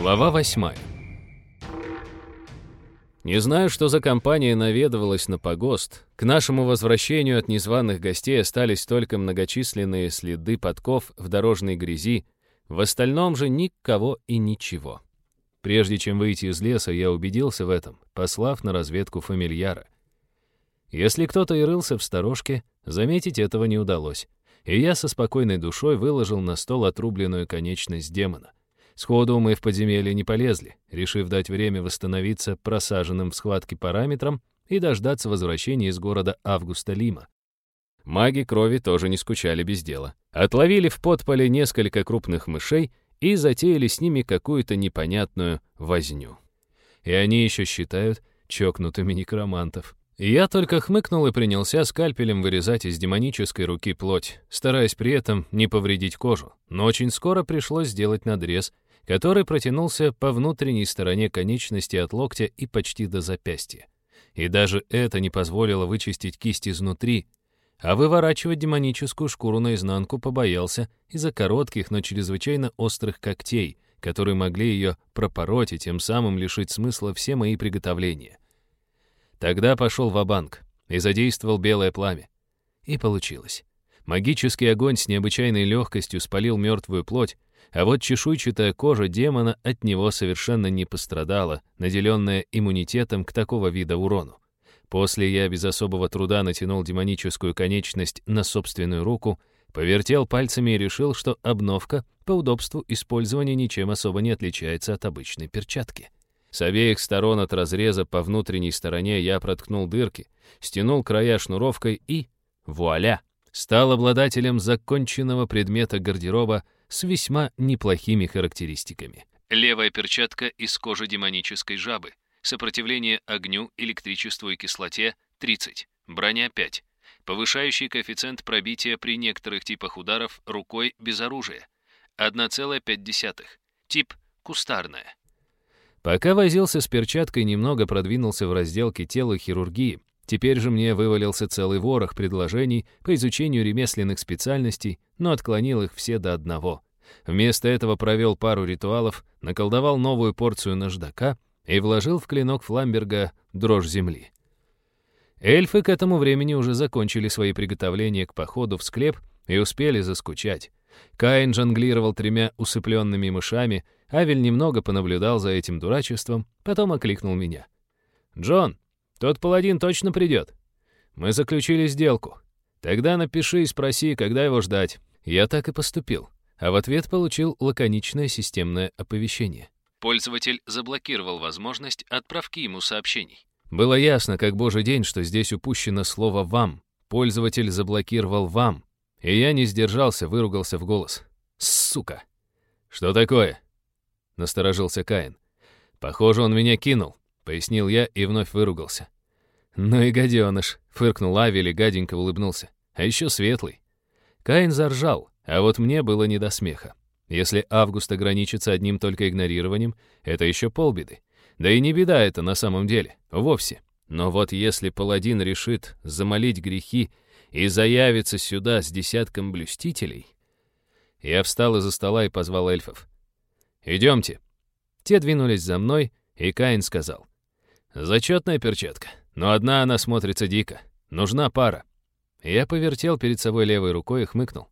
Глава восьмая. Не знаю, что за компания наведывалась на погост. К нашему возвращению от незваных гостей остались только многочисленные следы подков в дорожной грязи, в остальном же никого и ничего. Прежде чем выйти из леса, я убедился в этом, послав на разведку фамильяра. Если кто-то и рылся в сторожке, заметить этого не удалось, и я со спокойной душой выложил на стол отрубленную конечность демона. Сходу мы в подземелье не полезли, решив дать время восстановиться просаженным в схватке параметрам и дождаться возвращения из города Августа Лима. Маги крови тоже не скучали без дела. Отловили в подполе несколько крупных мышей и затеяли с ними какую-то непонятную возню. И они еще считают чокнутыми некромантов. Я только хмыкнул и принялся скальпелем вырезать из демонической руки плоть, стараясь при этом не повредить кожу. Но очень скоро пришлось сделать надрез, который протянулся по внутренней стороне конечности от локтя и почти до запястья. И даже это не позволило вычистить кисть изнутри, а выворачивать демоническую шкуру наизнанку побоялся из-за коротких, но чрезвычайно острых когтей, которые могли ее пропороть и тем самым лишить смысла все мои приготовления. Тогда пошел ва-банк и задействовал белое пламя. И получилось. Магический огонь с необычайной легкостью спалил мертвую плоть, а вот чешуйчатая кожа демона от него совершенно не пострадала, наделенная иммунитетом к такого вида урону. После я без особого труда натянул демоническую конечность на собственную руку, повертел пальцами и решил, что обновка по удобству использования ничем особо не отличается от обычной перчатки. С обеих сторон от разреза по внутренней стороне я проткнул дырки, стянул края шнуровкой и, вуаля, стал обладателем законченного предмета гардероба с весьма неплохими характеристиками. Левая перчатка из кожи демонической жабы. Сопротивление огню, электричеству и кислоте 30. Броня 5. Повышающий коэффициент пробития при некоторых типах ударов рукой без оружия. 1,5. Тип кустарная. Пока возился с перчаткой, немного продвинулся в разделке тела хирургии. Теперь же мне вывалился целый ворох предложений по изучению ремесленных специальностей, но отклонил их все до одного. Вместо этого провел пару ритуалов, наколдовал новую порцию наждака и вложил в клинок Фламберга дрожь земли. Эльфы к этому времени уже закончили свои приготовления к походу в склеп и успели заскучать. Каин жонглировал тремя усыпленными мышами, Авель немного понаблюдал за этим дурачеством, потом окликнул меня. «Джон, тот паладин точно придет. Мы заключили сделку. Тогда напиши и спроси, когда его ждать. Я так и поступил. А в ответ получил лаконичное системное оповещение. Пользователь заблокировал возможность отправки ему сообщений. Было ясно, как божий день, что здесь упущено слово «вам». Пользователь заблокировал «вам». И я не сдержался, выругался в голос. «Сука!» «Что такое?» — насторожился Каин. «Похоже, он меня кинул пояснил я и вновь выругался. «Ну и гаденыш», — фыркнул Авель и гаденько улыбнулся. «А еще светлый». Каин заржал, а вот мне было не до смеха. Если Август ограничится одним только игнорированием, это еще полбеды. Да и не беда это на самом деле, вовсе. Но вот если паладин решит замолить грехи и заявится сюда с десятком блюстителей... Я встал из-за стола и позвал эльфов. «Идемте». Те двинулись за мной, и Каин сказал. Зачетная перчатка, но одна она смотрится дико. Нужна пара. Я повертел перед собой левой рукой и хмыкнул.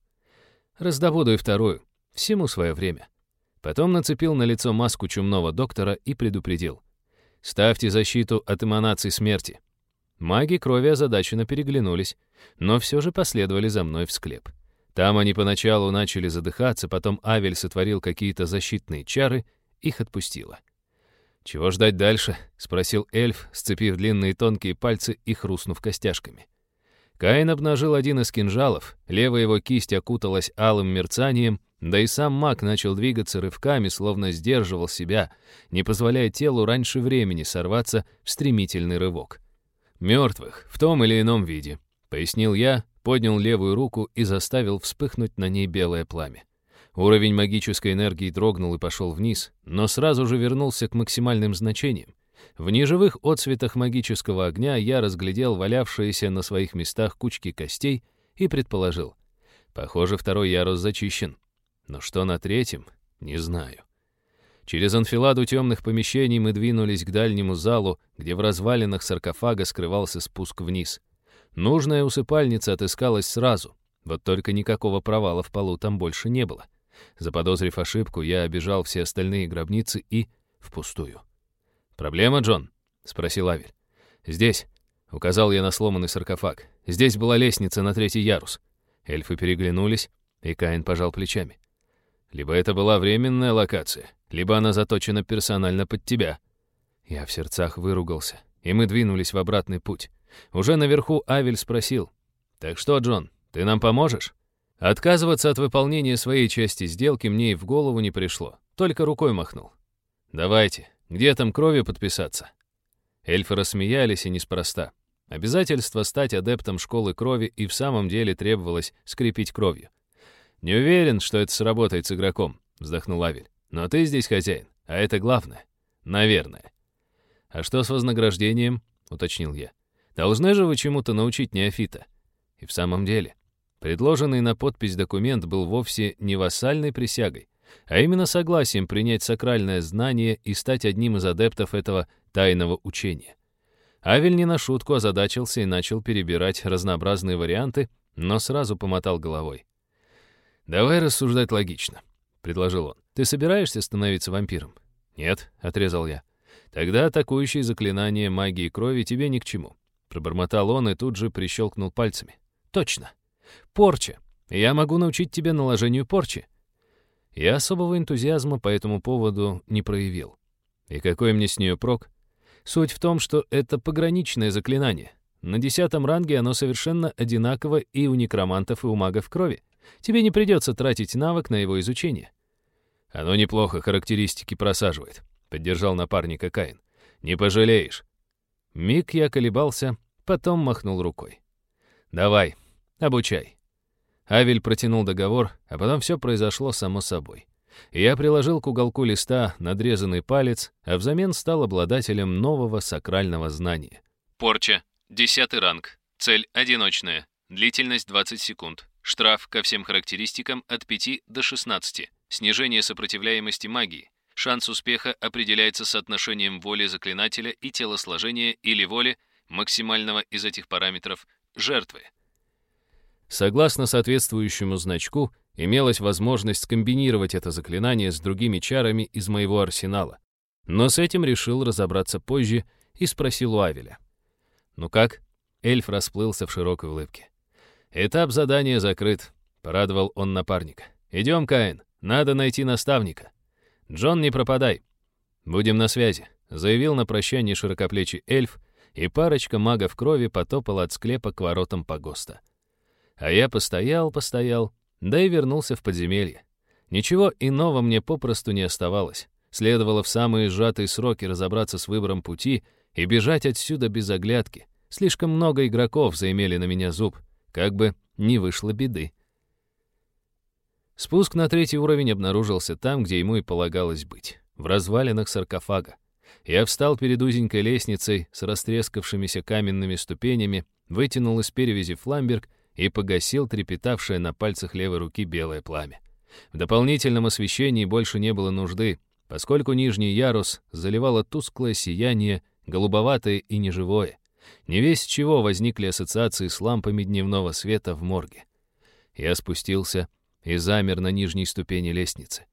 Раздобуду вторую. Всему свое время. Потом нацепил на лицо маску чумного доктора и предупредил. «Ставьте защиту от эманаций смерти». Маги крови озадаченно переглянулись, но все же последовали за мной в склеп. Там они поначалу начали задыхаться, потом Авель сотворил какие-то защитные чары, их отпустило. «Чего ждать дальше?» — спросил эльф, сцепив длинные тонкие пальцы и хрустнув костяшками. Каин обнажил один из кинжалов, левая его кисть окуталась алым мерцанием, да и сам маг начал двигаться рывками, словно сдерживал себя, не позволяя телу раньше времени сорваться в стремительный рывок. «Мертвых, в том или ином виде», — пояснил я, поднял левую руку и заставил вспыхнуть на ней белое пламя. Уровень магической энергии дрогнул и пошел вниз, но сразу же вернулся к максимальным значениям. В неживых отсветах магического огня я разглядел валявшиеся на своих местах кучки костей и предположил. Похоже, второй ярус зачищен. Но что на третьем, не знаю. Через анфиладу темных помещений мы двинулись к дальнему залу, где в развалинах саркофага скрывался спуск вниз. Нужная усыпальница отыскалась сразу, вот только никакого провала в полу там больше не было. Заподозрив ошибку, я обежал все остальные гробницы и... впустую. «Проблема, Джон?» — спросил Авель. «Здесь», — указал я на сломанный саркофаг. «Здесь была лестница на третий ярус». Эльфы переглянулись, и Каин пожал плечами. «Либо это была временная локация, либо она заточена персонально под тебя». Я в сердцах выругался, и мы двинулись в обратный путь. Уже наверху Авель спросил. «Так что, Джон, ты нам поможешь?» Отказываться от выполнения своей части сделки мне и в голову не пришло, только рукой махнул. «Давайте, где там крови подписаться?» Эльфы рассмеялись и неспроста. Обязательство стать адептом школы крови и в самом деле требовалось скрепить кровью. «Не уверен, что это сработает с игроком», — вздохнул Авель. «Но ты здесь хозяин, а это главное. Наверное». «А что с вознаграждением?» — уточнил я. «Должны же вы чему-то научить неофита». И в самом деле, предложенный на подпись документ был вовсе не вассальной присягой, а именно согласием принять сакральное знание и стать одним из адептов этого тайного учения. Авель не на шутку озадачился и начал перебирать разнообразные варианты, но сразу помотал головой. «Давай рассуждать логично», — предложил он. «Ты собираешься становиться вампиром?» «Нет», — отрезал я. «Тогда атакующие заклинания магии крови тебе ни к чему». Пробормотал он и тут же прищелкнул пальцами. «Точно. Порча. Я могу научить тебя наложению порчи. Я особого энтузиазма по этому поводу не проявил. И какой мне с нее прок? Суть в том, что это пограничное заклинание. На десятом ранге оно совершенно одинаково и у некромантов, и у магов крови. Тебе не придется тратить навык на его изучение. Оно неплохо характеристики просаживает, — поддержал напарника Каин. Не пожалеешь. Миг я колебался, потом махнул рукой. Давай, обучай. Авель протянул договор, а потом все произошло само собой. Я приложил к уголку листа надрезанный палец, а взамен стал обладателем нового сакрального знания. Порча. Десятый ранг. Цель одиночная. Длительность 20 секунд. Штраф ко всем характеристикам от 5 до 16. Снижение сопротивляемости магии. Шанс успеха определяется соотношением воли заклинателя и телосложения или воли, максимального из этих параметров, жертвы. Согласно соответствующему значку, имелась возможность скомбинировать это заклинание с другими чарами из моего арсенала. Но с этим решил разобраться позже и спросил у Авеля. «Ну как?» Эльф расплылся в широкой улыбке. «Этап задания закрыт», — порадовал он напарника. «Идем, Каин, надо найти наставника. Джон, не пропадай. Будем на связи», — заявил на прощание широкоплечий эльф, и парочка магов крови потопала от склепа к воротам погоста. А я постоял, постоял, да и вернулся в подземелье. Ничего иного мне попросту не оставалось. Следовало в самые сжатые сроки разобраться с выбором пути и бежать отсюда без оглядки. Слишком много игроков заимели на меня зуб, как бы не вышло беды. Спуск на третий уровень обнаружился там, где ему и полагалось быть, в развалинах саркофага. Я встал перед узенькой лестницей с растрескавшимися каменными ступенями, вытянул из перевязи фламберг и погасил трепетавшее на пальцах левой руки белое пламя. В дополнительном освещении больше не было нужды, поскольку нижний ярус заливало тусклое сияние, голубоватое и неживое. Не весь чего возникли ассоциации с лампами дневного света в морге. Я спустился и замер на нижней ступени лестницы.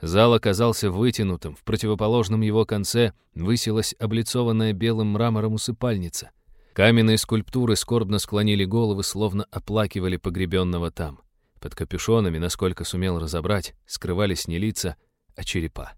Зал оказался вытянутым, в противоположном его конце высилась облицованная белым мрамором усыпальница. Каменные скульптуры скорбно склонили головы, словно оплакивали погребенного там. Под капюшонами, насколько сумел разобрать, скрывались не лица, а черепа.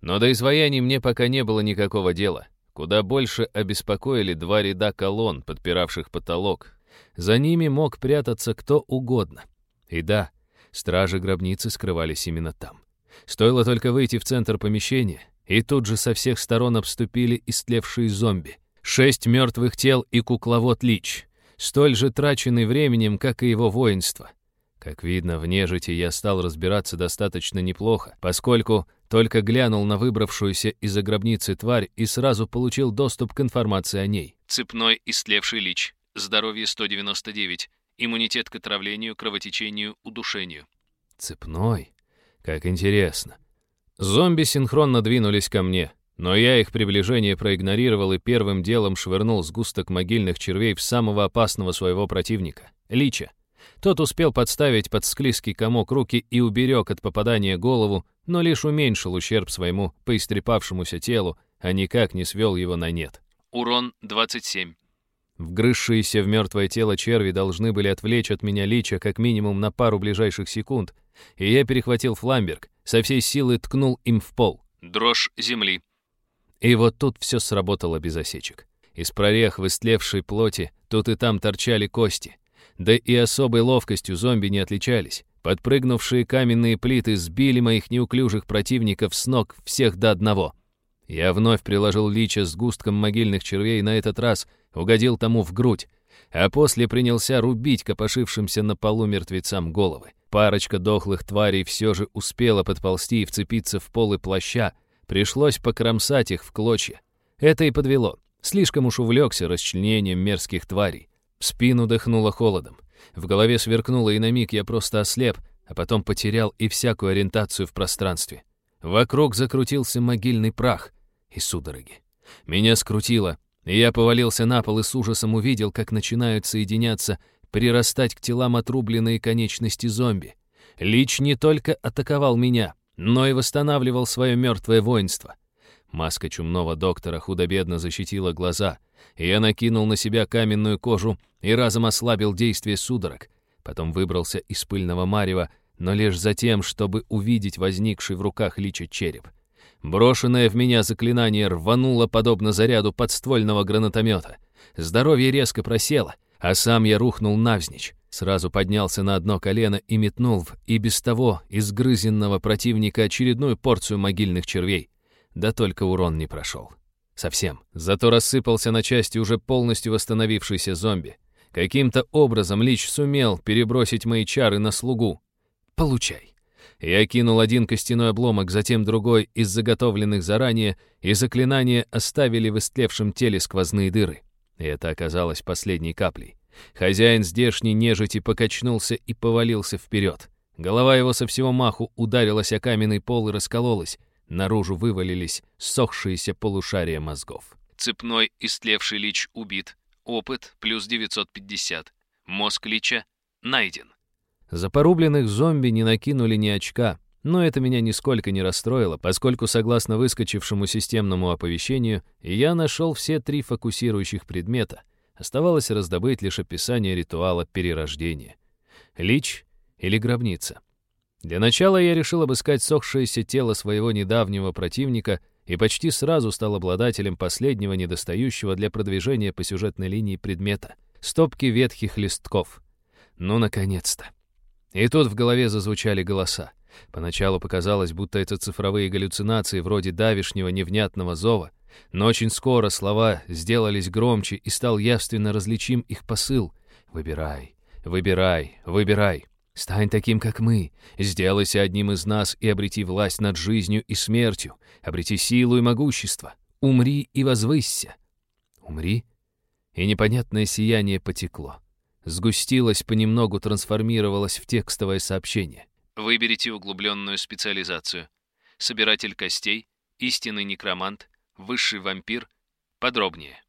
Но до изваяний мне пока не было никакого дела. Куда больше обеспокоили два ряда колонн, подпиравших потолок. За ними мог прятаться кто угодно. И да, стражи гробницы скрывались именно там. Стоило только выйти в центр помещения, и тут же со всех сторон обступили истлевшие зомби — Шесть мертвых тел и кукловод Лич, столь же траченный временем, как и его воинство. Как видно, в нежити я стал разбираться достаточно неплохо, поскольку только глянул на выбравшуюся из-за гробницы тварь и сразу получил доступ к информации о ней. Цепной истлевший лич. Здоровье 199. Иммунитет к отравлению, кровотечению, удушению. Цепной? Как интересно. Зомби синхронно двинулись ко мне, но я их приближение проигнорировал и первым делом швырнул сгусток могильных червей в самого опасного своего противника — Лича. Тот успел подставить под склизкий комок руки и уберег от попадания голову, но лишь уменьшил ущерб своему поистрепавшемуся телу, а никак не свел его на нет. Урон 27. Вгрызшиеся в мертвое тело черви должны были отвлечь от меня лича как минимум на пару ближайших секунд, и я перехватил фламберг, со всей силы ткнул им в пол. Дрожь земли. И вот тут все сработало без осечек. Из прорех в истлевшей плоти тут и там торчали кости. Да и особой ловкостью зомби не отличались. Подпрыгнувшие каменные плиты сбили моих неуклюжих противников с ног всех до одного. Я вновь приложил лича с густком могильных червей, на этот раз угодил тому в грудь, а после принялся рубить копошившимся на полу мертвецам головы. Парочка дохлых тварей все же успела подползти и вцепиться в полы плаща, пришлось покромсать их в клочья. Это и подвело. Слишком уж увлекся расчленением мерзких тварей. В спину дыхнуло холодом. В голове сверкнуло, и на миг я просто ослеп, а потом потерял и всякую ориентацию в пространстве. Вокруг закрутился могильный прах и судороги. Меня скрутило, и я повалился на пол и с ужасом увидел, как начинают соединяться, прирастать к телам отрубленные конечности зомби. Лич не только атаковал меня, но и восстанавливал свое мертвое воинство. Маска чумного доктора худо-бедно защитила глаза, и я накинул на себя каменную кожу и разом ослабил действие судорог. Потом выбрался из пыльного марева, но лишь за тем, чтобы увидеть возникший в руках лича череп. Брошенное в меня заклинание рвануло подобно заряду подствольного гранатомета. Здоровье резко просело, а сам я рухнул навзничь. Сразу поднялся на одно колено и метнул в и без того изгрызенного противника очередную порцию могильных червей. Да только урон не прошел. Совсем. Зато рассыпался на части уже полностью восстановившийся зомби. Каким-то образом Лич сумел перебросить мои чары на слугу. Получай. Я кинул один костяной обломок, затем другой из заготовленных заранее, и заклинания оставили в истлевшем теле сквозные дыры. И это оказалось последней каплей. Хозяин здешней нежити покачнулся и повалился вперед. Голова его со всего маху ударилась о каменный пол и раскололась. Наружу вывалились сохшиеся полушария мозгов. Цепной истлевший лич убит. Опыт плюс 950. Мозг лича найден. За порубленных зомби не накинули ни очка, но это меня нисколько не расстроило, поскольку, согласно выскочившему системному оповещению, я нашел все три фокусирующих предмета. Оставалось раздобыть лишь описание ритуала перерождения. Лич или гробница. Для начала я решил обыскать сохшееся тело своего недавнего противника и почти сразу стал обладателем последнего недостающего для продвижения по сюжетной линии предмета — стопки ветхих листков. Ну, наконец-то. И тут в голове зазвучали голоса. Поначалу показалось, будто это цифровые галлюцинации вроде давишнего невнятного зова, но очень скоро слова сделались громче и стал явственно различим их посыл. «Выбирай, выбирай, выбирай. Стань таким, как мы. Сделайся одним из нас и обрети власть над жизнью и смертью. Обрети силу и могущество. Умри и возвысься». «Умри?» И непонятное сияние потекло сгустилась, понемногу трансформировалась в текстовое сообщение. Выберите углубленную специализацию. Собиратель костей, истинный некромант, высший вампир. Подробнее.